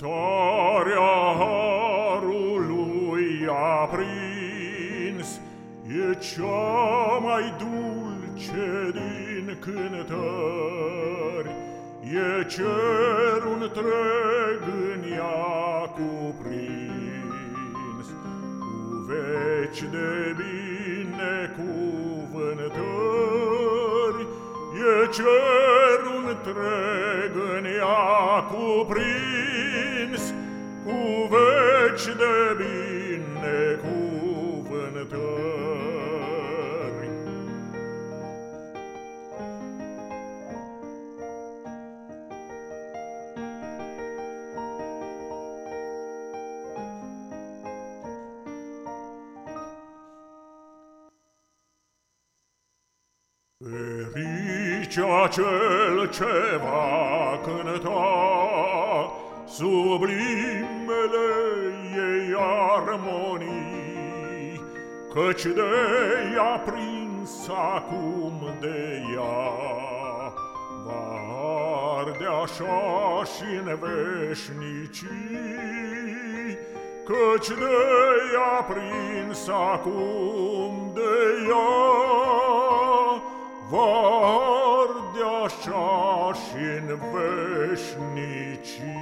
Cântarea harului aprins E cea mai dulce din cântări. E cerul întreg în ea cuprins Cu veci de binecuvântări. E cerul întreg în ea binecuvântări. Ferice acel ce va cânta sublimele ei armonii, Căci de ea prins acum de ea, Va arde așa și-n Căci de ea prins acum de ea, Va arde așa și-n veșnicii.